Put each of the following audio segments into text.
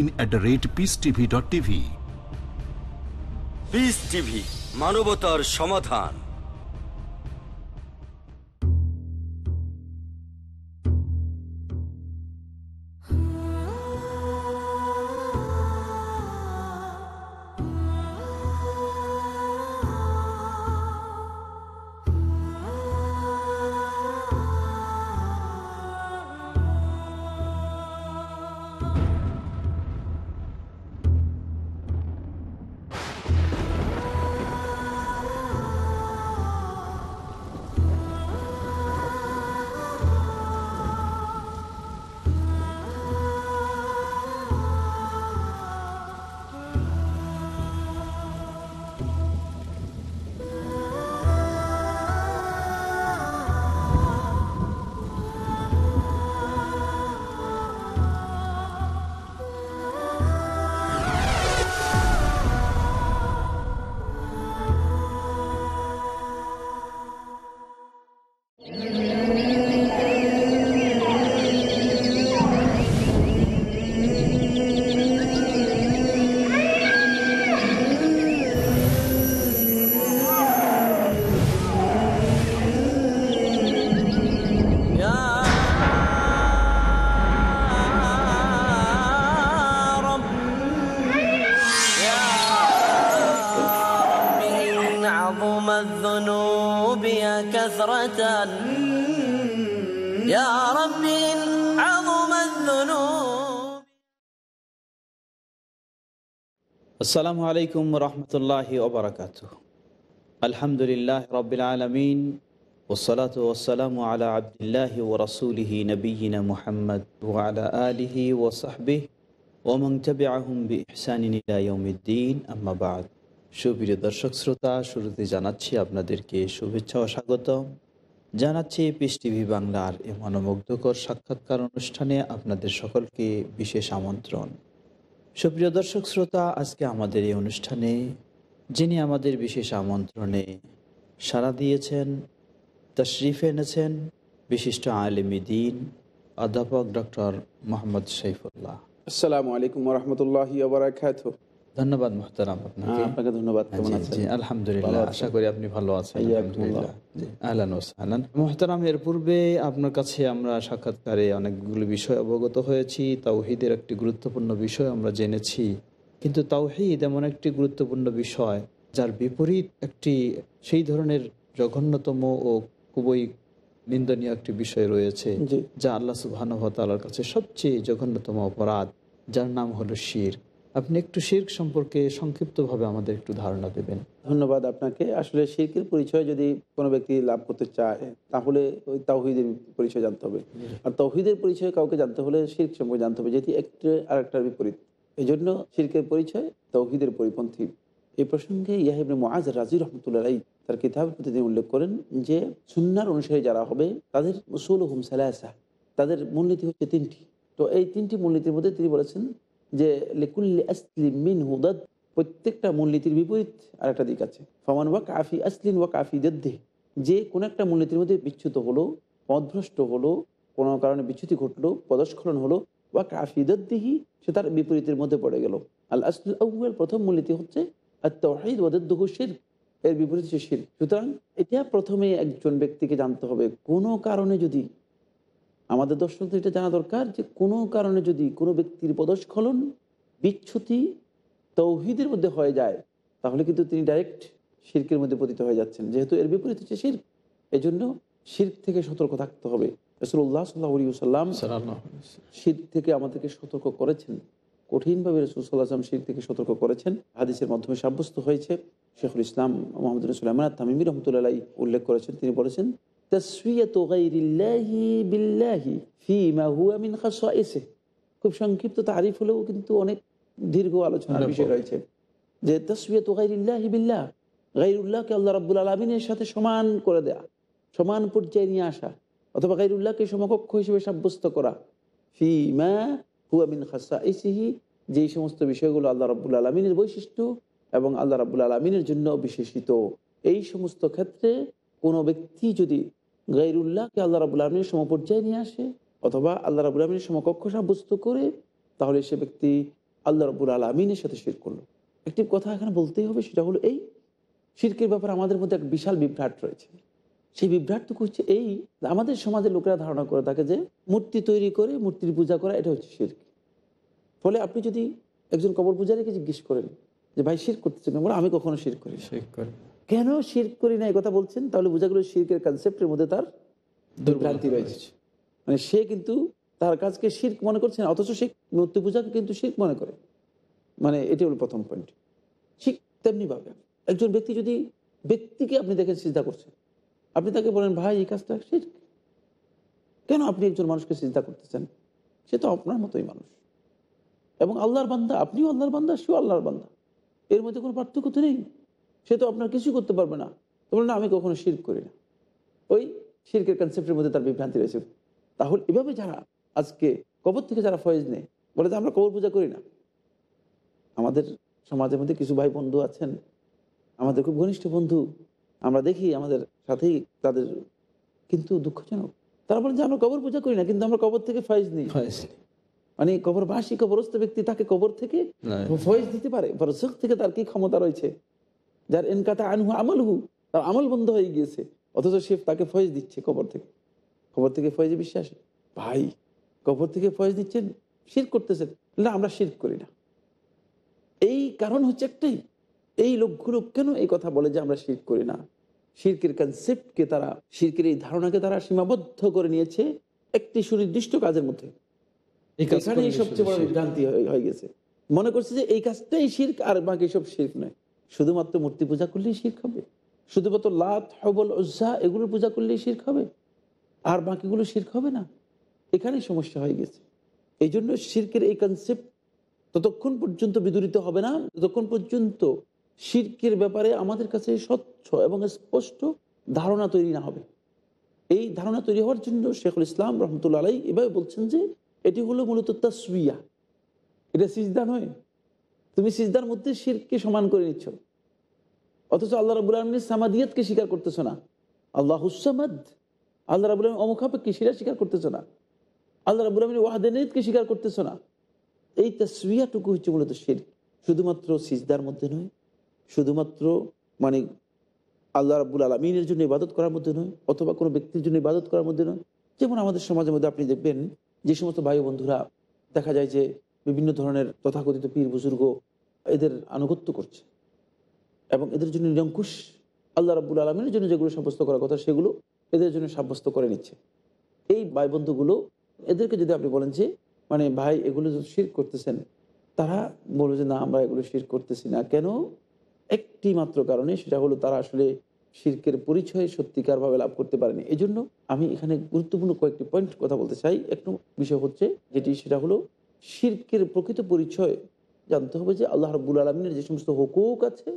at the rate peacetv.tv peace TV মানবতার সমাধান আসসালামু আলাইকুম রহমতুল্লাহি ওবরাকাত আলহামদুলিল্লাহ রবিল আলমিন ওসলাত ওসালাম আলা আবদুল্লাহ ও রসুলিহি নবীনা মুহাম্মদ ওয়ালা আলিহি ও সাহবিহ ওমং তবে আহম বি ইহসানিদ্দিন আম্মাবাদ সুপ্রিয় দর্শক শ্রোতা, শুরুতে জানাচ্ছি আপনাদেরকে শুভেচ্ছা ও স্বাগতম। জানাচ্ছি পিস টিভি বাংলার এ মনোমুগ্ধকর সাক্ষাৎকার অনুষ্ঠানে আপনাদের সকলকে বিশেষ আমন্ত্রণ। সুপ্রিয় দর্শক শ্রোতা, আজকে আমাদের এই অনুষ্ঠানে যিনি আমাদের বিশেষ আমন্ত্রণে সাড়া দিয়েছেন, তশরিফ এনেছেন বিশিষ্ট আলিম দিন অধ্যাপক ডক্টর মোহাম্মদ শৈফুল্লাহ আসসালামু আলাইকুম রহমতুল্লাহ ধন্যবাদ মোহতারাম আপনাকে। আপনাকে ধন্যবাদ কেমন আছেন? আলহামদুলিল্লাহ আশা করি আপনি ভালো আছেন। আলহামদুলিল্লাহ। জি, আহলান ওসাহলান মোহতারাম এর পূর্বে আপনার কাছে আমরা সাক্ষাৎকারে অনেকগুলো বিষয় অবগত হয়েছি। তাওহিদের একটি গুরুত্বপূর্ণ বিষয় আমরা জেনেছি। কিন্তু তাওহিদ এমন একটি গুরুত্বপূর্ণ বিষয় যার বিপরীত একটি সেই ধরনের জঘন্যতম ও খুবই নিন্দনীয় একটি বিষয় রয়েছে যা আল্লাহ সুবাহানুভাতালার কাছে সবচেয়ে জঘন্যতম অপরাধ যার নাম হলো শির। আপনি একটু শির্ক সম্পর্কে সংক্ষিপ্তভাবে আমাদের একটু ধারণা দেবেন। ধন্যবাদ আপনাকে। আসলে শিরকের পরিচয় যদি কোনো ব্যক্তি লাভ করতে চায়, তাহলে ওই তাওহিদের পরিচয় জানতে হবে। আর তৌহিদের পরিচয় কাউকে জানতে হলে শির্ক সম্পর্কে জানতে হবে, যেটি একটা আর একটার বিপরীত। এই জন্য শিরকের পরিচয় তৌহিদের পরিপন্থী। এই প্রসঙ্গে ইয়াহিবনে মোয়াজ রাজি রহমতুল্লাহ তার কিতাবের প্রতি তিনি উল্লেখ করেন যে, সুন্নার অনুসারে যারা হবে, তাদের উসুল হুম তাদের মূলনীতি হচ্ছে তিনটি। তো এই তিনটি মূলনীতির মধ্যে তিনি বলেছেন যে লিকুল্লি আসলিম মিন হুদাদ প্রত্যেকটা মূলনীতির বিপরীত আরেকটা দিক আছে। ফমান ওয়া কাফি আসলিন ওয়া কাফি দদ্দে, যে কোনো একটা মূলনীতির মধ্যে বিচ্যুত হলো, পদভ্রষ্ট হলো, কোনো কারণে বিচ্যুতি ঘটলো, পদস্খলন হলো ওয়া কাফি দদ্দিহি, সে তার বিপরীতের মধ্যে পড়ে গেল। আল আসল আউ্য়াল, প্রথম মূলনীতি হচ্ছে আর তহিদ ওয়াদুহু শির এর বিপরীত হচ্ছে শির সুতরাং এটা প্রথমে একজন ব্যক্তিকে জানতে হবে। কোনো কারণে যদি আমাদের দর্শকদের এটা জানা দরকার যে কোনো কারণে যদি কোনো ব্যক্তির পদস্খলন বিচ্ছুতি তৌহিদের মধ্যে হয়ে যায় তাহলে কিন্তু তিনি ডাইরেক্ট শির্কের মধ্যে পতিত হয়ে যাচ্ছেন। যেহেতু এর বিপরীত হচ্ছে শির্ক এই জন্য শির্ক থেকে সতর্ক থাকতে হবে। রসুল্লাহ সাল্লাহ সাল্লাম শির থেকে আমাদেরকে সতর্ক করেছেন। কঠিনভাবে রসুল সাল্লাহ আসলাম শির থেকে সতর্ক করেছেন। হাদিসের মাধ্যমে সাব্যস্ত হয়েছে। শেখুল ইসলাম মোহাম্মদ রসুল্লাহ তামিমি রহমতুল্লাহ উল্লেখ করেছেন। তিনি বলেছেন খুব সংক্ষিপ্ত তারিফ হলেও কিন্তু অনেক দীর্ঘ আলোচনার বিষয় রয়েছে। যে তসবিয়ত গাইরিল্লাহি বিল্লাহ গাইরুল্লাহকে আল্লাহ রাব্বুল আলমিনের সাথে সমান করে দেয়া সমান পর্যায়ে নিয়ে আসা অথবা গাইরুল্লাহকে সমকক্ষ হিসেবে সাব্যস্ত করা ফিমা হুয়া মিন খাসাইসিহি যেই সমস্ত বিষয়গুলো আল্লাহ রাব্বুল আলমিনের বৈশিষ্ট্য এবং আল্লাহ রাব্বুল আলমিনের জন্য বিশেষিত এই সমস্ত ক্ষেত্রে কোনো ব্যক্তি যদি গাইরুল্লাহকে আল্লাহ রাবুল আলমীর সমপর্যায়ে নিয়ে আসে, অথবা আল্লাহ রাবুল আলমীর সমকক্ষ সাব্যস্ত করে, তাহলে সে ব্যক্তি আল্লাহ রবুল আলমিনের সাথে শির করল। একটি কথা এখানে বলতেই হবে, সেটা হলো এই, শিরকের ব্যাপারে আমাদের মধ্যে এক বিশাল বিভ্রাট রয়েছে। সেই বিভ্রাটটুকু হচ্ছে এই আমাদের সমাজের লোকেরা ধারণা করে থাকে যে মূর্তি তৈরি করে, মূর্তির পূজা করা, এটা হচ্ছে শির্ক। ফলে আপনি যদি একজন কবর পূজারীকে জিজ্ঞেস করেন যে, ভাই শির করতেছেন বলে, আমি কখনো শির করি। শেখ করে কেন শির করি না? কথা বলছেন? তাহলে বোঝা গেল শির্কের কনসেপ্টের মধ্যে তার দুর্ভ্রান্তি রয়েছে। মানে সে কিন্তু তার কাজকে শির্ক মনে করছে না অথচ সে মূর্তি পূজাকে কিন্তু শির্ক মনে করে। মানে এটি হলো প্রথম পয়েন্ট ঠিক তেমনি ভাবে একজন ব্যক্তি যদি ব্যক্তিকে আপনি দেখেন চিন্তা করছেন আপনি তাকে বলেন ভাই এই কাজটা শির্ক? কেন আপনি একজন মানুষকে চিন্তা করতেছেন? সে তো আপনার মতোই মানুষ। এবং আল্লাহর বান্দা আপনিও আল্লাহর বান্দা সেও আল্লাহর বান্দা। এর মধ্যে কোনো পার্থক্য তো নেই। সে তো আপনার কিছু করতে পারবে না। তো না আমি কখনো শির্ক করি না। ওই শির্কের কনসেপ্টের মধ্যে তার বিভ্রান্তি রয়েছে। তাহলে এভাবে যারা আজকে কবর থেকে যারা ফয়েজ নেয় বলে যে আমরা কবর পূজা করি না। আমাদের সমাজের মধ্যে কিছু ভাই বন্ধু আছেন আমাদের খুব ঘনিষ্ঠ বন্ধু আমরা দেখি আমাদের সাথেই তাদের কিন্তু দুঃখজনক। তারা বলেন যে আমরা কবর পূজা করি না কিন্তু আমরা কবর থেকে ফয়েজ নিই। মানে কবরবাসী কবরস্থ ব্যক্তি তাকে কবর থেকে ফয়েজ দিতে পারে বরসক থেকে তার কি ক্ষমতা রয়েছে? যার এনকাতা আনহু আমলহু তার আমল বন্ধ হয়ে গিয়েছে। অথচ সে তাকে ফয়েজ দিচ্ছে কবর থেকে। কবর থেকে ফয়েজে বিশ্বাস? ভাই কবর থেকে ফয়েজ দিচ্ছেন? শির করতেছেন? না আমরা শির করি না। এই কারণ হচ্ছে একটাই। এই লোকগুলো কেন এই কথা বলে যে আমরা শির করি না? শির্কের কনসেপ্টকে তারা শির্কের এই ধারণাকে তারা সীমাবদ্ধ করে নিয়েছে একটি সুনির্দিষ্ট কাজের মধ্যে। এখানেই সবচেয়ে বড় বিভ্রান্তি হয়ে- হয়ে গেছে। মনে করছে যে এই কাজটাই শির্ক আর বাকি সব শির্ক নয়। শুধুমাত্র মূর্তি পূজা করলেই শির্ক হবে। শুধুমাত্র লাত, হবল, উজ্জা এগুলোর পূজা করলেই শির্ক হবে। আর বাকিগুলো শির্ক হবে না। এখানেই সমস্যা হয়ে গেছে। এই জন্য শির্কের এই কনসেপ্ট ততক্ষণ পর্যন্ত বিদরিত হবে না। ততক্ষণ পর্যন্ত শির্কের ব্যাপারে আমাদের কাছে স্বচ্ছ এবং স্পষ্ট ধারণা তৈরি না হবে। এই ধারণা তৈরি হওয়ার জন্য শেখুল ইসলাম রহমতুল্লা আলাই এভাবে বলছেন যে, এটি হলো মূলত তাসবিয়া। এটা সিজদা নয়। তুমি সিজদার মধ্যে শিরকে সমান করে নিচ্ছ। অথচ আল্লাহ রাবুল আলমিনের সামাদিয়াতকে স্বীকার করতেছো না। আল্লাহ হুসামাদ আল্লাহ রাবুল আলম অমুখাপেক্ষে সেটা স্বীকার করতেছো না। আল্লাহ রাবুল আলমিন ওয়াহাদানিয়তকে স্বীকার করতেছো না। এই তাসবিয়াটুকু হচ্ছে মূলত শির শুধুমাত্র সিজদার মধ্যে নয়, শুধুমাত্র মানে আল্লাহ রাবুল আলমিনের জন্য ইবাদত করার মধ্যে নয়, অথবা কোনো ব্যক্তির জন্য ইবাদত করার মধ্যে নয়। যেমন আমাদের সমাজের মধ্যে আপনি দেখবেন, যে সমস্ত ভাই বন্ধুরা দেখা যায় যে বিভিন্ন ধরনের তথাকথিত পীর বুজুর্গ এদের আনুগত্য করছে। এবং এদের জন্য নিরঙ্কুশ আল্লাহ রাবুল আলমিনের জন্য যেগুলো সাব্যস্ত করার কথা, সেগুলো এদের জন্য সাব্যস্ত করে নিচ্ছে। এই ভাই বন্ধুগুলো এদেরকে যদি আপনি বলেন যে মানে ভাই, এগুলো যদি শির করতেছেন, তারা বলবে যে, না, আমরা এগুলো শির করতেছি না। কেন? একটি মাত্র কারণে, সেটা হলো তারা আসলে শির্কের পরিচয় সত্যিকারভাবে লাভ করতে পারেনি। এই জন্য আমি এখানে গুরুত্বপূর্ণ কয়েকটি পয়েন্ট কথা বলতে চাই। একটু বিষয় হচ্ছে, যেটি সেটা হলো শির্কের প্রকৃত পরিচয় জানতে হবে যে আল্লাহ রব্বুল আলমিনের যে সমস্ত হুকুক আছে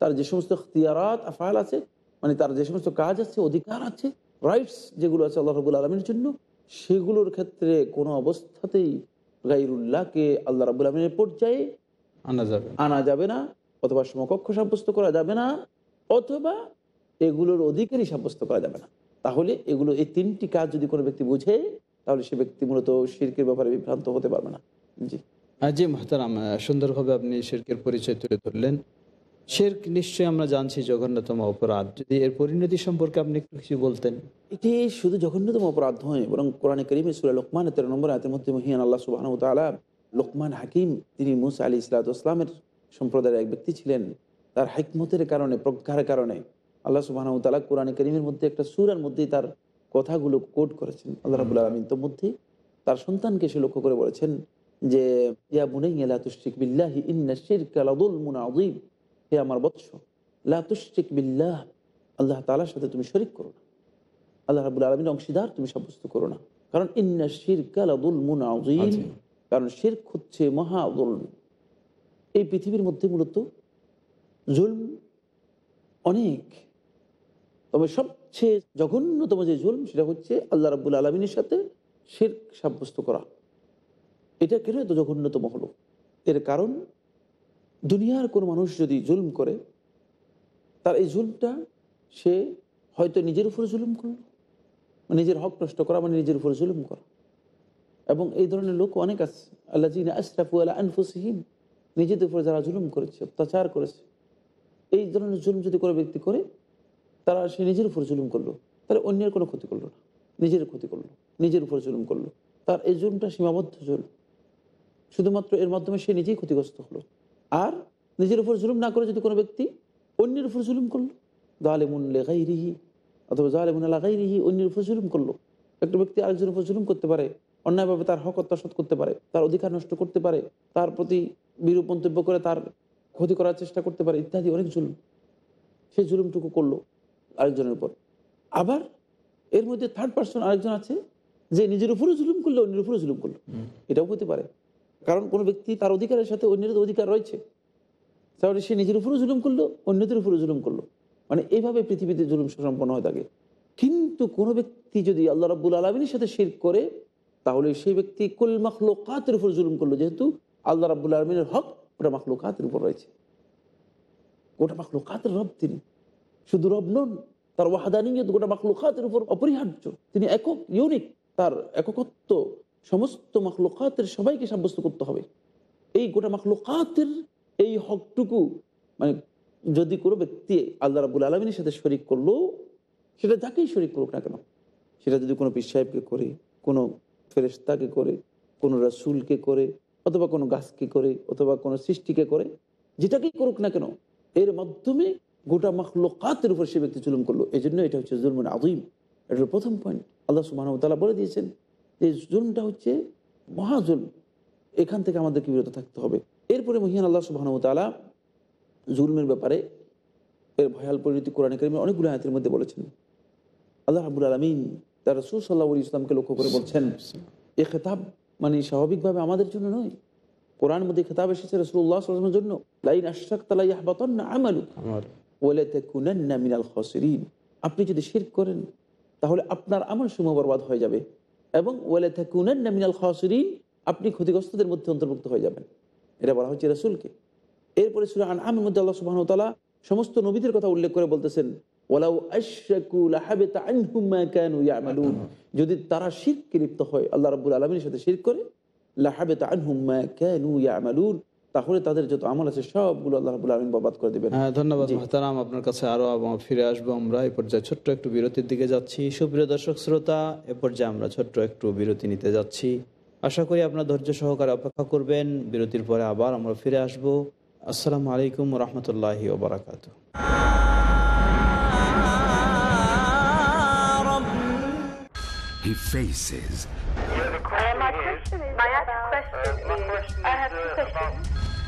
তার যে সমস্ত তিয়ারাত আফাল আছে মানে তার যে সমস্ত কাজ আছে অধিকার আছে রাইটস যেগুলো আছে আল্লাহ রবুল আলমীর জন্য সেগুলোর ক্ষেত্রে কোনো অবস্থাতেই গাইরুল্লাহকে আল্লাহ রাবুল আলমিনের পর্যায়ে আনা যাবে আনা যাবে না অথবা সমকক্ষ সাব্যস্ত করা যাবে না অথবা এগুলোর অধিকারী সাব্যস্ত করা যাবে না। তাহলে এগুলো এই তিনটি কাজ যদি কোনো ব্যক্তি বুঝে তাহলে সে ব্যক্তি মূলত শিরকের ব্যাপারে বিভ্রান্ত হতে পারবে না। জি। জি মাহতারাম সুন্দরভাবে আপনি শেরকের পরিচয় তুলে ধরলেন। শেরক নিশ্চয়ই আমরা জানছি জঘন্যতম অপরাধ। যদি এর পরিণতি সম্পর্কে আপনি একটু কিছু বলতেন। এটি শুধু জঘন্যতম অপরাধ নয় বরং কোরআনে করিমে সুরা লোকমান তেরো নম্বর আয়তের মধ্যে মহিয়ান আল্লাহ সুবাহ তালা লোকমান হাকিম তিনি মুসা আলী ইসলাত ইসলামের সম্প্রদায়ের এক ব্যক্তি ছিলেন। তার হাইকমতের কারণে প্রজ্ঞার কারণে আল্লাহ সুবাহ তালা কোরআনে করিমের মধ্যে একটা সুরার মধ্যেই তার কথাগুলো কোট করেছেন আল্লাহ রাবুল আলমিন। তো মধ্যে তার সন্তানকে সে লক্ষ্য করে বলেছেন যে ইয়া বুনাইয়া লা তুশরিক বিল্লাহি ইন্না শিরকা লাযুলমুন আযীম। হে আমার বৎস লাতুশরিক বিল্লাহ আল্লাহ তাআলার সাথে তুমি শরীক করো না। আল্লাহ রাবুল আলমীর অংশীদার তুমি সাব্যস্ত করো না। কারণ ইন্না শিরকা লাযুলমুন আযীম। কারণ শিরক হচ্ছে মহা জুলম। এই পৃথিবীর মধ্যে মূলত জুলম অনেক। তবে সবচেয়ে জঘন্যতম যে জুলম, সেটা হচ্ছে আল্লাহ রাবুল আলমিনের সাথে শির্ক সাব্যস্ত করা। এটা কেন এত জঘন্যতম হলো? এর কারণ, দুনিয়ার কোনো মানুষ যদি জুলম করে, তার এই জুলমটা সে হয়তো নিজের উপরে জুলুম করল। নিজের হক নষ্ট করা মানে নিজের উপরে জুলুম করা। এবং এই ধরনের লোক অনেক আছে। আল্লাহ জিন আশরাফু আল্লাহ আনফুসিহীন নিজেদের উপরে যারা জুলুম করেছে, অত্যাচার করেছে, এই ধরনের জুলুম যদি কোনো ব্যক্তি করে তারা সে নিজের উপর জুলুম করল। তাহলে অন্যের কোনো ক্ষতি করল না। নিজের ক্ষতি করল। নিজের উপর জুলুম করল। তার এই জুলুমটা সীমাবদ্ধ জুলুম। শুধুমাত্র এর মাধ্যমে সে নিজেই ক্ষতিগ্রস্ত হলো। আর নিজের উপর জুলুম না করে যদি কোনো ব্যক্তি অন্যের উপর জুলুম করল, জালেমুন লেগাইরিহি অথবা জালেমুন লাগাইরিহি অন্যের উপর জুলুম করল। একটা ব্যক্তি আরেকজনের উপর জুলুম করতে পারে, অন্যায়ভাবে তার হক অত্যাসত করতে পারে, তার অধিকার নষ্ট করতে পারে, তার প্রতি বিরূপ মন্তব্য করে তার ক্ষতি করার চেষ্টা করতে পারে, ইত্যাদি অনেক জুলুম। সেই জুলুমটুকু করল। আরেকজনের উপর। আবার এর মধ্যে থার্ড পার্সন আরেকজন আছে যে নিজের উপরও জুলুম করল অন্যের উপরও জুলুম করল। এটাও হতে পারে। কারণ কোনো ব্যক্তি তার অধিকারের সাথে অন্যের অধিকার রয়েছে। তাহলে সে নিজের উপরও জুলুম করল অন্যদের উপরও জুলুম করল। মানে এইভাবে পৃথিবীতে জুলুম সম্পন্ন হয়ে থাকে কিন্তু কোনো ব্যক্তি যদি আল্লাহ রাব্বুল আলমিনের সাথে শির করে তাহলে সেই ব্যক্তি কুল মাখলুকাতের উপর জুলুম করল। যেহেতু আল্লাহ রাব্বুল আলমিনের হক ওটা মাখলুকাতের উপর রয়েছে। গোটা মাখলুকাতের রব তিনি। শুধু রব নন তার ওয়াহাদানিয়ত গোটা মাখলুকাতের উপর অপরিহার্য তিনি একক ইউনিক তার এককত্ব সমস্ত মাখলুকাতের সবাইকে সাব্যস্ত করতে হবে এই গোটা মাখলুকাতের এই হকটুকু মানে যদি কোনো ব্যক্তি আল্লাহ রাবুল আলমিনের সাথে শরিক করল সেটা যাকেই শরিক করুক না কেন সেটা যদি কোনো পীর সাহেবকে করে কোনো ফেরেস্তাকে করে কোনো রাসুলকে করে অথবা কোনো গাছকে করে অথবা কোনো সৃষ্টিকে করে যেটাকেই করুক না কেন এর মাধ্যমে গোটা মাখলুকাতের উপর সে ব্যক্তি জুলুম করল। এই জন্য এটা হচ্ছে জুলমুন আদিম এটার প্রথম পয়েন্ট আল্লাহ সুবাহ তালা বলে দিয়েছেন যে, জুলমটা হচ্ছে মহাজুল এখান থেকে আমাদেরকে বিরত থাকতে হবে। এরপরে মহিয়ান আল্লাহ সুবাহ তালা জুলমের ব্যাপারে এর ভয়াল পরিণতি কোরআন করিমের অনেকগুলো আয়াতের মধ্যে বলেছেন। আল্লাহ আবুল আলমিন তার রসুল সাল্লাহ ইসলামকে লক্ষ্য করে বলছেন, এ খেতাব মানে স্বাভাবিকভাবে আমাদের জন্য নয়। কোরআন মধ্যে খেতাব এসেছে রসুল্লাহ জন্য। লাইন আশাক তালা ইয়াহবাতন না আমালু ওয়ালাতে কুনান্না মিনাল খসরিন। আপনি যদি শির করেন, তাহলে আপনার আমল সমূহ বরবাদ হয়ে যাবে এবং ওয়ালাতে কুনান্না মিনাল খসরিন, আপনি ক্ষতিগ্রস্তদের মধ্যে অন্তর্ভুক্ত হয়ে যাবেন। এটা বলা হচ্ছে রসুলকে। এরপরে সুরা আন আমের মধ্যে আল্লাহ সুবাহ তালা সমস্ত নবীদের কথা উল্লেখ করে বলতেছেন যদি তারা শিরকে লিপ্ত হয়, আল্লাহ রাব্বুল আলামিনের সাথে শিরক করে, লাহাবিতা আনহুম মা কানু ইয়ামালুন। তাহলে তাদের যত আমল আছে সবগুলো আল্লাহ রাব্বুল আলামিন বরবাদ করে দিবেন। হ্যাঁ ধন্যবাদ জি। আপনার কাছে আরও আবার ফিরে আসব আমরা। এই পর্যায়ে ছোট্ট একটু বিরতির দিকে যাচ্ছি। সুপ্রিয় দর্শক শ্রোতা এ পর্যায়ে আমরা ছোট্ট একটু বিরতি নিতে যাচ্ছি। আশা করি আপনার ধৈর্য সহকারে অপেক্ষা করবেন। বিরতির পরে আবার আমরা ফিরে আসব। আসসালামু আলাইকুম রহমতুল্লাহি ওবরাকাত। He faces. My question is my question is I have two questions.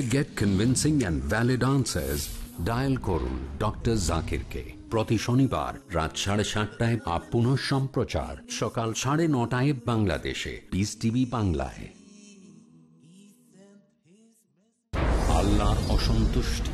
Get convincing and valid answers. Dial করুন ডক্টর জাকিরকে প্রতি শনিবার রাত সাড়ে সাতটায় আপ পুনঃ সম্প্রচার সকাল সাড়ে নটায় বাংলাদেশে। পিস টিভি বাংলায়। আল্লাহর অসন্তুষ্টি।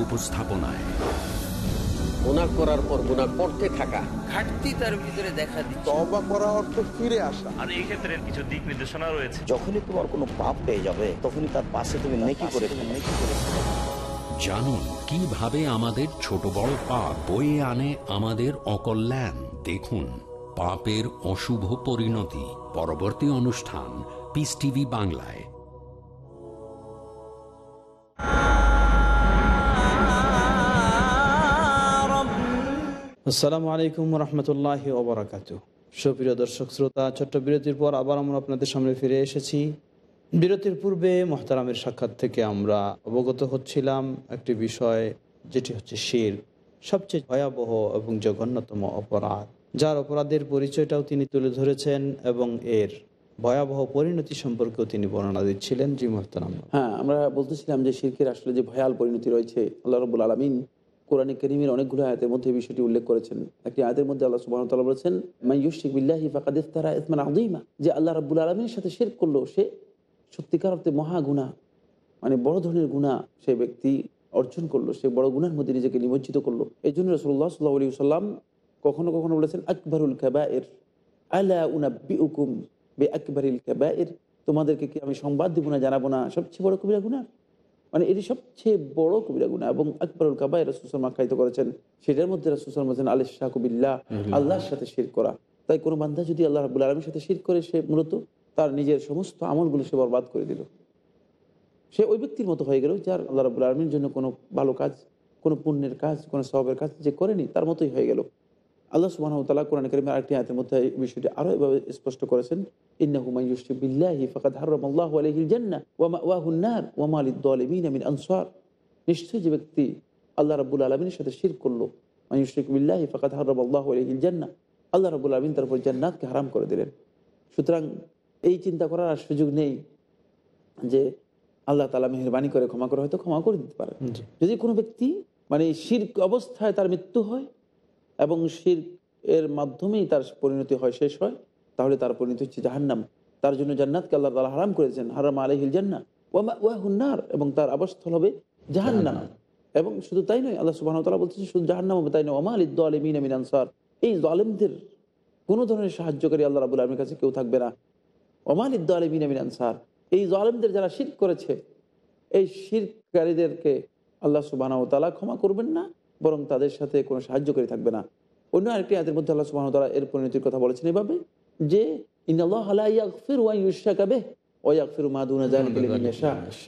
উপস্থাপনায়। গুনাহ করার পর গুনাহ করতে থাকা। ঘাটতি তার ভিতরে দেখা দিচ্ছে। তবা করা অর্থ ফিরে আসা। আর এই ক্ষেত্রে কিছু দিক নির্দেশনা রয়েছে। যখনই তোমার কোনো পাপ পেয়ে যাবে তখনই তার পাশে তুমি নেকি করে নেকি করে জানুন কীভাবে আমাদের ছোট বড় পাপ বয়ে আনে আমাদের অকল্যাণ? দেখুন পাপের অশুভ পরিণতি পরবর্তী অনুষ্ঠান পিস টিভি বাংলায়। আসসালামু আলাইকুম রহমতুল্লাহি ওবরাকাত সুপ্রিয় দর্শক, শ্রোতা, ছোট্ট বিরতির পর আবার আমরা আপনাদের সামনে ফিরে এসেছি। বিরতির পূর্বে মোহতারামের সাক্ষাৎ থেকে আমরা অবগত হচ্ছিলাম একটি বিষয়, যেটি হচ্ছে শির, সবচেয়ে ভয়াবহ এবং জঘন্যতম অপরাধ। যার অপরাধের পরিচয়টাও তিনি তুলে ধরেছেন এবং এর ভয়াবহ পরিণতি সম্পর্কেও তিনি বর্ণনা দিচ্ছিলেন। জি মোহতারাম। হ্যাঁ আমরা বলতেছিলাম যে শিরকের আসলে যে ভয়াল পরিণতি রয়েছে, আল্লাহ রবুল আলমিন কোরআনে করিমের অনেকগুলো আয়াতের মধ্যে বিষয়টি উল্লেখ করেছেন। একটি আয়াতের মধ্যে আল্লাহ সুবাহ তাল্লাহ বলেছেন মাইয়ুশিক বিল্লাহি ফাকাদ ইফতারা ইসমান আদিমা যে আল্লাহ রাব্বুল আলমীর সাথে শের করল, সে সত্যিকার অর্থে মহা গুণা মানে বড় ধরনের গুণা সে ব্যক্তি অর্জন করল, সে বড় গুণার মধ্যে নিজেকে নিমজ্জিত করল। এই জন্য রসুল্লাহ সাল্লাহ আলী সাল্লাম কখনো কখনো বলেছেন, আকবরুল কাবা এর আলা উনাব্বি উকুম বে আকবরিল কাবা এর তোমাদেরকে কি আমি সংবাদ দিব না, জানাব না? সবচেয়ে বড় কবিরা গুণা মানে এটি সবচেয়ে বড় কবিরা গুণা এবং আকবরুল কাবায় রসুসলাম আখ্যায়িত করেছেন। সেটার মধ্যে রসুসলাম বলছেন আলিস শাহকুবিল্লাহ আল্লাহর সাথে শির করা। তাই কোনো বান্ধা যদি আল্লাহ রাবুল আলমীর সাথে শির করে, সে মূলত তার নিজের সমস্ত আমলগুলো সে বরবাদ করে দিল। সে ওই ব্যক্তির মতো হয়ে গেল যার আল্লাহ রাবুল আলমীর জন্য কোনো ভালো কাজ, কোনো পুণ্যের কাজ, কোনো সবের কাজ যে করেনি, তার মতোই হয়ে গেল। আল্লাহ সুবাহ তাল্লাহ কোরআন করিমের আরেকটি আয়তের মধ্যে এই বিষয়টি আরও এভাবে স্পষ্ট করেছেন ইন্নাহু মাইয়ুশরিক বিল্লাহি ফাকাদ হারামাল্লাহু আলাইহিল জান্নাহ ওয়া মাওয়াহুন নার ওয়া মা লিদ-যালিমিন আনসার। নিশ্চয়ই যে ব্যক্তি আল্লাহ রাব্বুল আলামিনের সাথে শিরক করল মাইয়ুশরিক বিল্লাহি ফাকাদ হারামাল্লাহু আলাইহিল জান্নাহ আল্লাহ রাব্বুল আলামিন তার উপর জান্নাতকে হারাম করে দিলেন। সুতরাং এই চিন্তা করার আর সুযোগ নেই যে আল্লাহ তালা মেহরবানি করে ক্ষমা করে হয়তো ক্ষমা করে দিতে পারে যদি কোনো ব্যক্তি মানে শির অবস্থায় তার মৃত্যু হয় এবং শির এর মাধ্যমেই তার পরিণতি হয় শেষ হয়। তাহলে তার পরিণতি হচ্ছে জাহান্নাম। তার জন্য জান্নাতকে আল্লাহ তালা হারাম করেছেন। হারাম আলহিল জান্না ওয়াহুন্নার এবং তার আবাসস্থল হবে জাহান্নাম। এবং শুধু তাই নয় আল্লাহ সুবাহ তালা বলছেন শুধু জাহান্নাম হবে তাই নয়। ওমা আলিদ আলমিন আমিন আনসার। এই জালেমদের কোনো ধরনের সাহায্যকারী আল্লাহ রাবুল আলমীর কাছে কেউ থাকবে না। ওমান ইদ্দ আলমিন আমিন আনসার। এই জালেমদের যারা শির করেছে এই শিরকারীদেরকে আল্লাহ সুবাহ তালা ক্ষমা করবেন না। বরং তাদের সাথে কোনো সাহায্যকারী থাকবে না। অন্য আরেকটি আয়াতের মধ্যে আল্লাহ সুবাহ তালা এর পরিণতির কথা বলেছেন এভাবে যে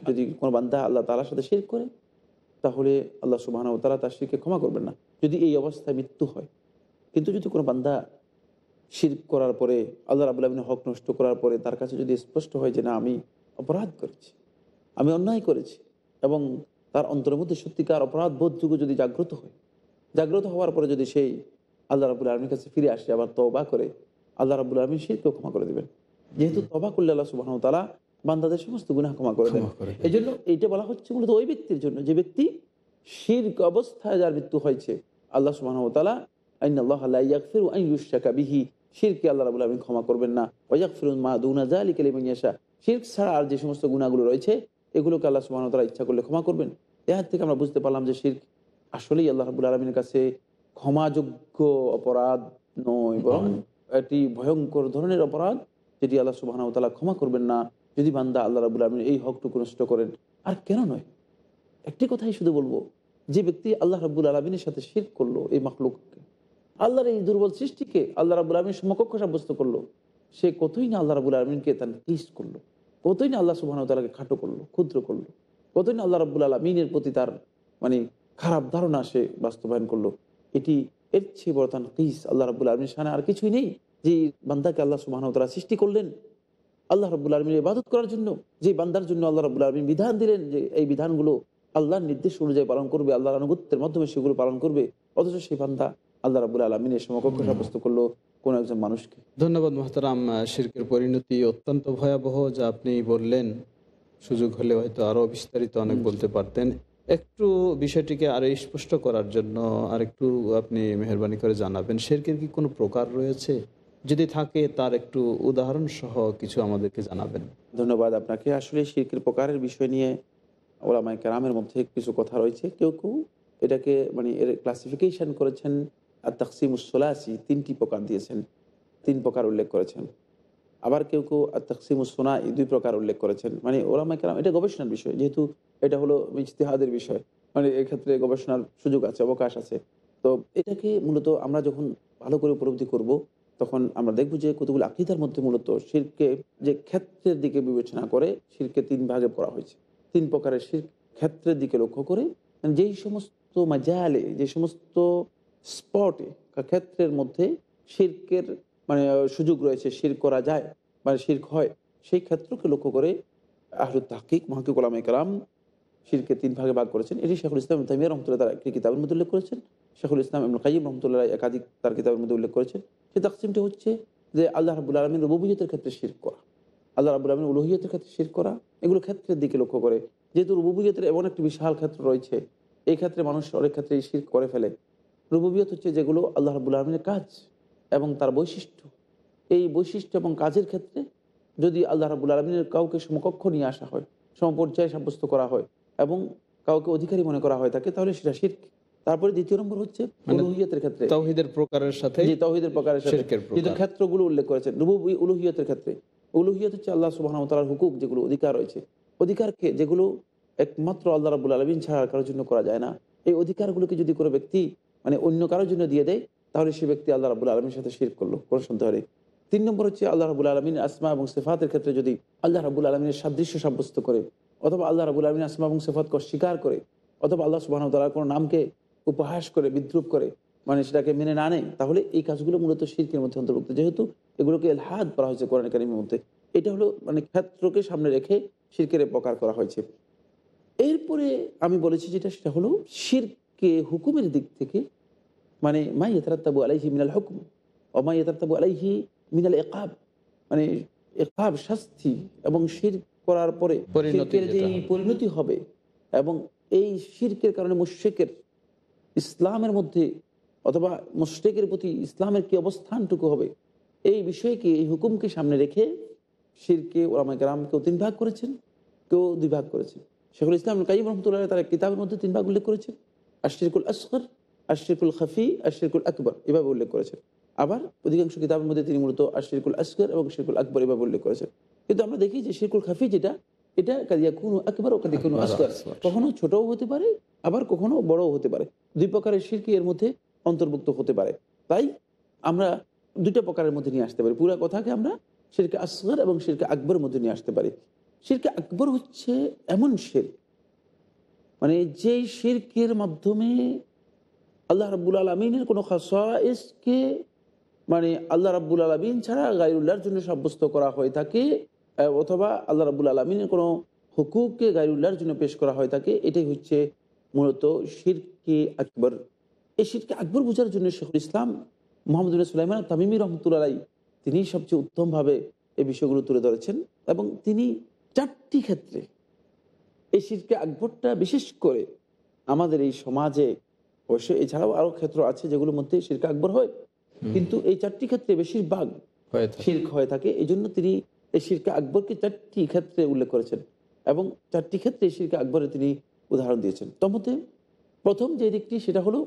যদি কোনো বান্ধা আল্লাহ তালার সাথে শির করে তাহলে আল্লাহ সুবাহ তালা তার শিরকে ক্ষমা করবেন না। যদি এই অবস্থায় মৃত্যু হয় কিন্তু যদি কোনো বান্ধা শির করার পরে আল্লাহ রাবুল আলমিনের হক নষ্ট করার পরে তার কাছে যদি স্পষ্ট হয় যে না আমি অপরাধ করেছি আমি অন্যায় করেছি এবং তার অন্তরের মধ্যে সত্যিকার অপরাধ বোধযোগ্য যদি জাগ্রত হয় জাগ্রত হওয়ার পরে যদি সেই আল্লাহ রাবুল আলমীর কাছে ফিরে আসে আবার তবা করে আল্লাহ রাবুল আলমী শিরকেও ক্ষমা করে দেবেন। যেহেতু তবা করলে আল্লাহ সুবাহ তালা বান্দাদের সমস্ত গুণা ক্ষমা করে দেন। এই জন্য এইটা বলা হচ্ছে মূলত ওই ব্যক্তির জন্য যে ব্যক্তি শির অবস্থায় যার মৃত্যু হয়েছে আল্লাহ সুবাহ তালা আইন আল্লাহ আল্লাহ ইয়াকফির আইন ইউসাকা বিহি। শিরকে আল্লাহ রাবুল আলমিন ক্ষমা করবেন না। ওয়াক ফিরুন মা দুনা জা আলী কালিমিয়াশা শির্ক ছাড়া আর যে সমস্ত গুণাগুলো রয়েছে এগুলোকে আল্লাহ সুবাহ তারা ইচ্ছা করলে ক্ষমা করবেন। এর থেকে আমরা বুঝতে পারলাম যে শির্ক আসলেই আল্লাহ রাবুল আলমিনের কাছে ক্ষমাযোগ্য অপরাধ নয় বরং এটি ভয়ঙ্কর ধরনের অপরাধ যেটি আল্লাহ সুবাহ তালা ক্ষমা করবেন না যদি বান্দা আল্লাহ রাবুল আলমিন এই হকটুকু নষ্ট করেন। আর কেন নয়? একটি কথাই শুধু বলব যে ব্যক্তি আল্লাহ রাবুল আলমিনের সাথে শির করল এই মখলুককে আল্লাহর এই দুর্বল সৃষ্টিকে আল্লাহ রাবুল আলমীর সমকক্ষ সাব্যস্ত করল সে কতই না আল্লাহ রাবুল আলমিনকে তার টিস্ট করল কতই না আল্লাহ সুবাহ তালাকে খাটো করল ক্ষুদ্র করল। কতই না আল্লাহ রাবুল আলমিনের প্রতি তার মানে খারাপ ধারণা সে বাস্তবায়ন করল? এটি এর চেয়ে বড় তান কিস আল্লাহ রাবুল আলমীর সামনে আর কিছুই নেই যে বান্দাকে আল্লাহ সুবাহ সৃষ্টি করলেন। আল্লাহ রাবুল আলমীর ইবাদত করার জন্য, যে বান্দার জন্য আল্লাহ রাবুল আলমী বিধান দিলেন যে এই বিধানগুলো আল্লাহর নির্দেশ অনুযায়ী পালন করবে, আল্লাহর আনুগত্যের মাধ্যমে সেগুলো পালন করবে, অথচ সেই বান্দা আল্লাহ রাবুল আলমিনের সমকক্ষ সাব্যস্ত করল কোন একজন মানুষকে। ধন্যবাদ মহতারাম শিরকের পরিণতি অত্যন্ত ভয়াবহ যা আপনি বললেন। সুযোগ হলে হয়তো আরও বিস্তারিত অনেক বলতে পারতেন। একটু বিষয়টিকে আরও স্পষ্ট করার জন্য আর একটু আপনি মেহরবানি করে জানাবেন। শিরকের কি কোনো প্রকার রয়েছে? যদি থাকে তার একটু উদাহরণ সহ কিছু আমাদেরকে জানাবেন। ধন্যবাদ আপনাকে। আসলে শিরকের প্রকারের বিষয় নিয়ে ওলামাই কেরামের মধ্যে কিছু কথা রয়েছে। কেউ কেউ এটাকে মানে এর ক্লাসিফিকেশন করেছেন আর তকসিমুসোলাসি তিনটি প্রকার দিয়েছেন তিন প্রকার উল্লেখ করেছেন। আবার কেউ কেউ আর এই দুই প্রকার উল্লেখ করেছেন। মানে ওলামাই কেরাম, এটা গবেষণার বিষয়, যেহেতু এটা হলো ইজতেহাদের বিষয়। মানে এক্ষেত্রে গবেষণার সুযোগ আছে, অবকাশ আছে। তো এটাকে মূলত আমরা যখন ভালো করে উপলব্ধি করব, তখন আমরা দেখব যে কতগুলো আকিদার মধ্যে মূলত শিরকে যে ক্ষেত্রের দিকে বিবেচনা করে শিরকে তিন ভাগে পড়া হয়েছে। তিন প্রকারের শির ক্ষেত্রের দিকে লক্ষ্য করে যেই সমস্ত মাজালে, যে সমস্ত স্পটে ক্ষেত্রের মধ্যে শির্কের মানে সুযোগ রয়েছে, শির করা যায় মানে শির্ক হয়, সেই ক্ষেত্রকে লক্ষ্য করে আহরুদ তাহকিক মহাকিক ওলাম একরাম শিরকে তিন ভাগে ভাগ করেছেন। এটি শেখুল ইসলাম তামিয়া রহমতুল্লাহ তার একটি কিতাবের মধ্যে উল্লেখ করেছেন। শেখুল ইসলাম এমন কাইম রহমতুল্লাহ একাধিক তার কিতাবের মধ্যে উল্লেখ করেছেন। সে তাকসিমটি হচ্ছে যে, আল্লাহ রাবুল আলমিন রবুবিয়তের ক্ষেত্রে শির করা। আল্লাহ রাবুল আলমিন উলহিয়তের ক্ষেত্রে শির করা। এগুলো ক্ষেত্রের দিকে লক্ষ্য করে। যেহেতু রুবুবিয়তের এমন একটি বিশাল ক্ষেত্র রয়েছে, এই ক্ষেত্রে মানুষ অনেক ক্ষেত্রে শির করে ফেলে। রুবুবিয়ত হচ্ছে যেগুলো আল্লাহ রাবুল আলমিনের কাজ। এবং তার বৈশিষ্ট্য। এই বৈশিষ্ট্য এবং কাজের ক্ষেত্রে যদি আল্লাহ রাবুল আলমিনের কাউকে সমকক্ষ নিয়ে আসা হয় সমপর্যায়ে সাব্যস্ত করা হয় এবং কাউকে অধিকারী মনে করা হয় থাকে তাহলে সেটা শির্ক। তারপরে দ্বিতীয় নম্বর হচ্ছে মানে উলুহিয়তের ক্ষেত্রে। তৌহিদের প্রকারের সাথে জি তৌহিদের প্রকারের সাথে। কিন্তু ক্ষেত্রগুলো উল্লেখ করেছেন। রুবু উলুহিয়তের ক্ষেত্রে। উলুহিয়ত হচ্ছে আল্লাহ সুবাহ তালার হুকুক যেগুলো অধিকার রয়েছে। অধিকারকে যেগুলো একমাত্র আল্লাহ রাবুল আলমিন ছাড়া কারোর জন্য করা যায় না। এই অধিকারগুলোকে যদি কোনো ব্যক্তি মানে অন্য কারোর জন্য দিয়ে দেয় তাহলে সে ব্যক্তি আল্লাহ রাবুল আলমীর সাথে শির করল, কোনো সন্দেহ নেই। তিন নম্বর হচ্ছে আল্লাহ রাবুল আলমিন আসমা এবং সেফাতের ক্ষেত্রে যদি আল্লাহ রাবুল আলমিনের সাদৃশ্য সাব্যস্ত করে, অথবা আল্লাহ রাবুল আলমিন আসমা এবং সেফাতকে অস্বীকার করে, অথবা আল্লাহ সুবাহ তালার কোনো নামকে উপহাস করে, বিদ্রুপ করে মানে সেটাকে মেনে না নেয়, তাহলে এই কাজগুলো মূলত শিল্পের মধ্যে অন্তর্ভুক্ত। যেহেতু এগুলোকে এলহাদ করা হয়েছে কোরআন কারিমের মধ্যে, এটা হলো মানে ক্ষেত্রকে সামনে রেখে শিরকের প্রকার করা হয়েছে। এরপরে আমি বলেছি যেটা, সেটা হলো শিরকে হুকুমের দিক থেকে মানে মাই এতারাত্তাবু আলাইহি মিনাল হুকুম অমাই এতারাত্তাবু আলাইহি মিনাল একাব মানে একাব শাস্তি এবং শির করার পরে শিরকের যে পরিণতি হবে এবং এই শিরকের কারণে মুশ্রিকের ইসলামের মধ্যে অথবা মুশ্রিকের প্রতি ইসলামের কি অবস্থানটুকু হবে এই বিষয়কে এই হুকুমকে সামনে রেখে শিরকে ওলামা গ্রাম কেউ তিন ভাগ করেছেন কেউ দুই ভাগ করেছেন। শেখুল ইসলাম কাইম রহমতুল্লাহ তারা কিতাবের মধ্যে তিন ভাগ উল্লেখ করেছেন। আশিরকুল আসগর আশিরকুল খাফি আশিরকুল আকবর এভাবে উল্লেখ করেছেন। আবার অধিকাংশ কিতাবের মধ্যে তিনি মূলত আশিরকুল আসগর এবং শিরকুল আকবর এভাবে উল্লেখ করেছেন। কিন্তু আমরা দেখি যে শিরকুল খাফি যেটা এটা কাদিয়া কোনো আকবর ও কাদিয়া কোনো আসগর। কখনো ছোটও হতে পারে আবার কখনো বড়ও হতে পারে। দুই প্রকারের শিরকি এর মধ্যে অন্তর্ভুক্ত হতে পারে। তাই আমরা দুইটা প্রকারের মধ্যে নিয়ে আসতে পারি। পুরো কথাকে আমরা শিরকে আসগর এবং শিরকে আকবরের মধ্যে নিয়ে আসতে পারি। শিরকে আকবর হচ্ছে এমন শির মানে যেই শিরকের মাধ্যমে আল্লাহ রাব্বুল আলমিনের কোনো খাসাইসকে মানে আল্লাহ রাব্বুল আলমিন ছাড়া গাইরুল্লাহর জন্য সাব্যস্ত করা হয়ে থাকে অথবা আল্লাহ রাব্বুল আলমিনের কোনো হুকুককে গাইরুল্লাহর জন্য পেশ করা হয়ে থাকে, এটাই হচ্ছে মূলত শিরকে আকবর। এই শিরকে আকবর বোঝার জন্য শেখুল ইসলাম মোহাম্মদ সুলাইমান তামিমি রহমতুল্লাহ তিনি সবচেয়ে উত্তমভাবে এই বিষয়গুলো তুলে ধরেছেন এবং তিনি চারটি ক্ষেত্রে এই শিরকে আকবরটা বিশেষ করে আমাদের এই সমাজে অবশ্য এছাড়াও আরও ক্ষেত্র আছে যেগুলোর মধ্যে শিরকে আকবর হয়। কিন্তু এই চারটি ক্ষেত্রে বেশিরভাগ শির্ক হয়ে থাকে। এই জন্য তিনি এই শিরকে আকবরকে চারটি ক্ষেত্রে উল্লেখ করেছেন এবং চারটি ক্ষেত্রে শিরকে আকবরে তিনি উদাহরণ দিয়েছেন। মধ্যে প্রথম যে দিকটি সেটা হলো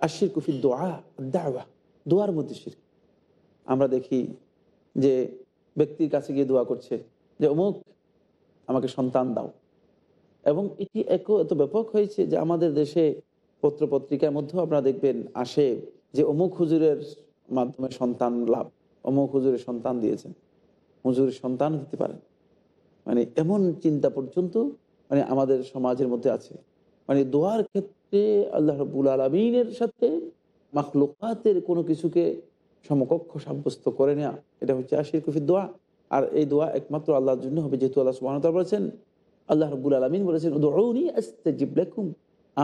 আশির কুফি দোয়া দাওয়া দোয়ার মধ্যে শির আমরা দেখি যে ব্যক্তির কাছে গিয়ে দোয়া করছে যে অমুক আমাকে সন্তান দাও। এবং এটি এক এত ব্যাপক হয়েছে যে আমাদের দেশে পত্রপত্রিকার মধ্যেও আপনারা দেখবেন আসে যে অমুক হুজুরের মাধ্যমে সন্তান লাভ, অমুক হুজুরের সন্তান দিয়েছেন, হুজুরের সন্তান দিতে পারেন মানে এমন চিন্তা পর্যন্ত মানে আমাদের সমাজের মধ্যে আছে। মানে দোয়ার ক্ষেত্রে আল্লাহ রবুল আলমিনের সাথে মাখলুকাতের কোনো কিছুকে সমকক্ষ সাব্যস্ত করে নেওয়া এটা হচ্ছে আশির কফির দোয়া। আর এই দোয়া একমাত্র আল্লাহর জন্য হবে, যেহেতু আল্লাহ সুবাহ বলেছেন, আল্লাহ রবুল আলমিন বলেছেন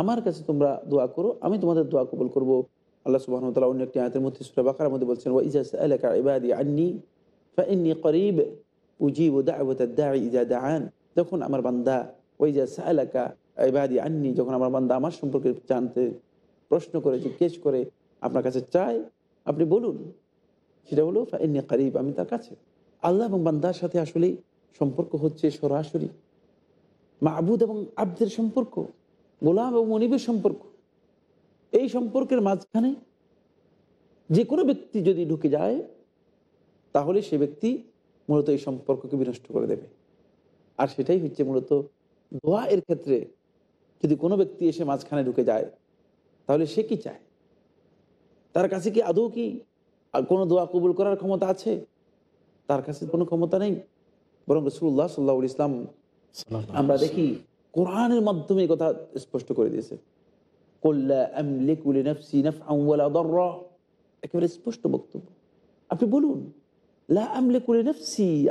আমার কাছে তোমরা দোয়া করো, আমি তোমাদের দোয়া কবুল করব। আল্লাহ সুবাহ তালা অন্য একটি আয়তের মধ্যে, সুরা বাকার মধ্যে বলছেন ওয়াইজা এলাকা ইবাদি আন্নি ফাইন্নি করিব উজিব দাওয়াত ইজা দাআন। যখন আমার বান্দা ওইজা সালাকা ইবাদি আন্নি, যখন আমার বান্দা আমার সম্পর্কে জানতে, প্রশ্ন করে, জিজ্ঞেস করে, আপনার কাছে চায় আপনি বলুন। সেটা হলো ফাইন্নি করিব, আমি তার কাছে। আল্লাহ এবং বান্দার সাথে আসলে সম্পর্ক হচ্ছে সরাসরি। মাহবুদ এবং আব্দের সম্পর্ক। গোলাম এবং মনিবের সম্পর্ক। এই সম্পর্কের মাঝখানে যে কোনো ব্যক্তি যদি ঢুকে যায়, তাহলে সে ব্যক্তি মূলত এই সম্পর্ককে বিনষ্ট করে দেবে। আর সেটাই হচ্ছে মূলত দোয়া এর ক্ষেত্রে যদি কোনো ব্যক্তি এসে মাঝখানে ঢুকে যায়, তাহলে সে কি চায়? তার কাছে কি আদৌ কি আর কোনো দোয়া কবুল করার ক্ষমতা আছে? তার কাছে কোনো ক্ষমতা নেই। বরং রসুল্লাহ সাল্লাহ ইসলাম আমরা দেখি কোরআনের মাধ্যমে এই কথা স্পষ্ট করে দিয়েছে। একেবারে স্পষ্ট বক্তব্য। আপনি বলুন লা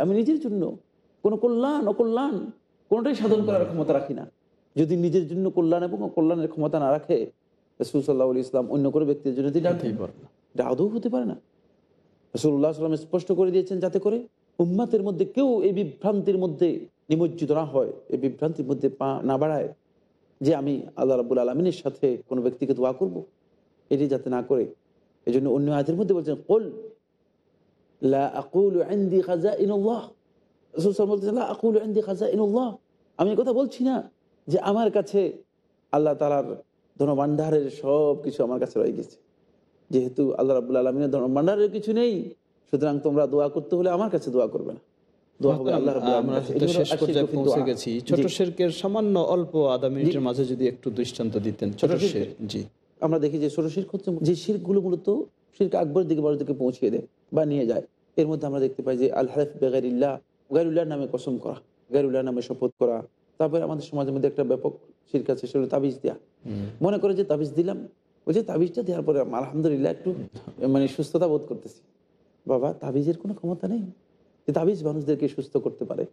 আমি নিজের জন্য কোনো কল্যাণ অকল্যাণ কোনোটাই সাধন করার ক্ষমতা রাখি না। যদি নিজের জন্য কল্যাণ এবং অকল্যাণের ক্ষমতা না রাখে রসুল সাল্লাহ ইসলাম অন্য কোনো ব্যক্তির জন্য এটা আদৌ হতে পারে না। রসুল্লাহ সাল্লাম স্পষ্ট করে দিয়েছেন যাতে করে উম্মাতের মধ্যে কেউ এই বিভ্রান্তির মধ্যে নিমজ্জিত না হয়, এই বিভ্রান্তির মধ্যে পা না বাড়ায় যে আমি আল্লাহ রাবুল আলমিনের সাথে কোনো ব্যক্তিকে দোয়া করব। এটি যাতে না করে। এই জন্য অন্য আয়াতের মধ্যে বলছেন, কল আমি কথা বলছি না যে আমার কাছে আল্লাহ তালার ধনভাণ্ডারের সব কিছু আমার কাছে রয়ে গেছে। যেহেতু আল্লাহ রাবুল আলমিনের ধনভাণ্ডারের কিছু নেই সুতরাং তোমরা দোয়া করতে হলে আমার কাছে দোয়া করবে না। আমরা দেখি যে ছোট শির্ক হচ্ছে যে মূলত শিরক দিকে বড় দিকে পৌঁছিয়ে দেয় বা নিয়ে যায়। এর মধ্যে আমরা দেখতে পাই যে আল হারেফ বেগারিল্লাহ নামে কসম করা গাইরুল্লাহর নামে শপথ করা। তারপরে আমাদের সমাজের মধ্যে একটা ব্যাপক শির্ক আছে সেগুলো তাবিজ দেওয়া মনে করে যে তাবিজ দিলাম ওই যে তাবিজটা দেওয়ার পরে আলহামদুলিল্লাহ একটু মানে সুস্থতা বোধ করতেছি। বাবা, তাবিজের কোনো ক্ষমতা নেই। যে তাবিজ মানুষদেরকে সুস্থ করতে পারে।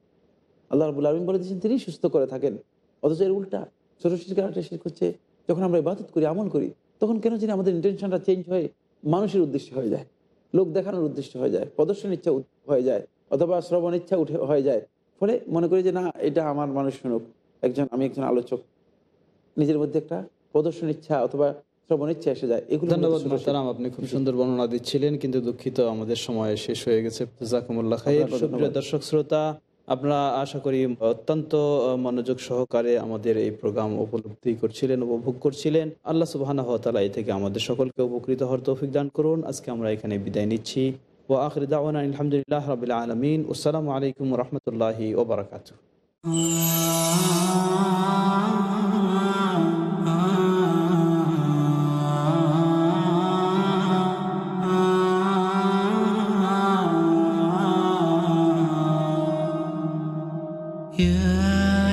আল্লাহ রবুল আলমিন বলে দিয়েছেন তিনি সুস্থ করে থাকেন। অথচ এর উল্টা, ছোট শিরকে আরেকটা শিরক হচ্ছে, যখন আমরা ইবাদত করি, আমল করি, তখন কেন জানি আমাদের ইন্টেনশনটা চেঞ্জ হয়ে মানুষের উদ্দেশ্যে হয়ে যায়। লোক দেখানোর উদ্দেশ্য হয়ে যায় প্রদর্শন ইচ্ছা হয়ে যায়, অথবা শ্রবণ ইচ্ছা উঠে হয়ে যায়। ফলে মনে করি যে, না, এটা আমার মানুষ শুনুক একজন আমি একজন আলোচক। নিজের মধ্যে একটা প্রদর্শন ইচ্ছা অথবা শ্রবণ ইচ্ছা এসে যায়। এগুলো ধন্যবাদ মোহতারাম আপনি খুব সুন্দর বর্ণনা দিচ্ছিলেন কিন্তু দুঃখিত আমাদের সময় শেষ হয়ে গেছে। জাকুমুল্লাহ খাইর। সুপ্রিয় দর্শক শ্রোতা আপনারা আশা করি অত্যন্ত মনোযোগ সহকারে আমাদের এই প্রোগ্রাম উপলব্ধি করছিলেন উপভোগ করছিলেন। আল্লাহ সুবাহ এই থেকে আমাদের সকলকে উপকৃত হওয়ার তৌফিক দান করুন। আজকে আমরা এখানে বিদায় নিচ্ছি। ও আখরি দাওয়ানা আলহামদুলিল্লাহ রবিল আলমিন। আসসালামু আলাইকুম রহমতুল্লাহি ওবরাকাতু Yeah,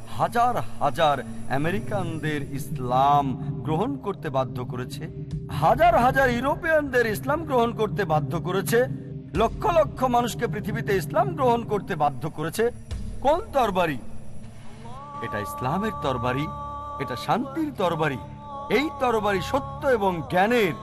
হাজার হাজার আমেরিকানদের ইসলাম গ্রহণ করতে বাধ্য করেছে। হাজার হাজার ইউরোপিয়ানদের ইসলাম গ্রহণ করতে বাধ্য করেছে। লক্ষ লক্ষ মানুষকে পৃথিবীতে ইসলাম গ্রহণ করতে বাধ্য করেছে। কোন তরবারি? এটা ইসলামের তরবারি, এটা শান্তির তরবারি। এই তরবারি সত্য এবং জ্ঞানের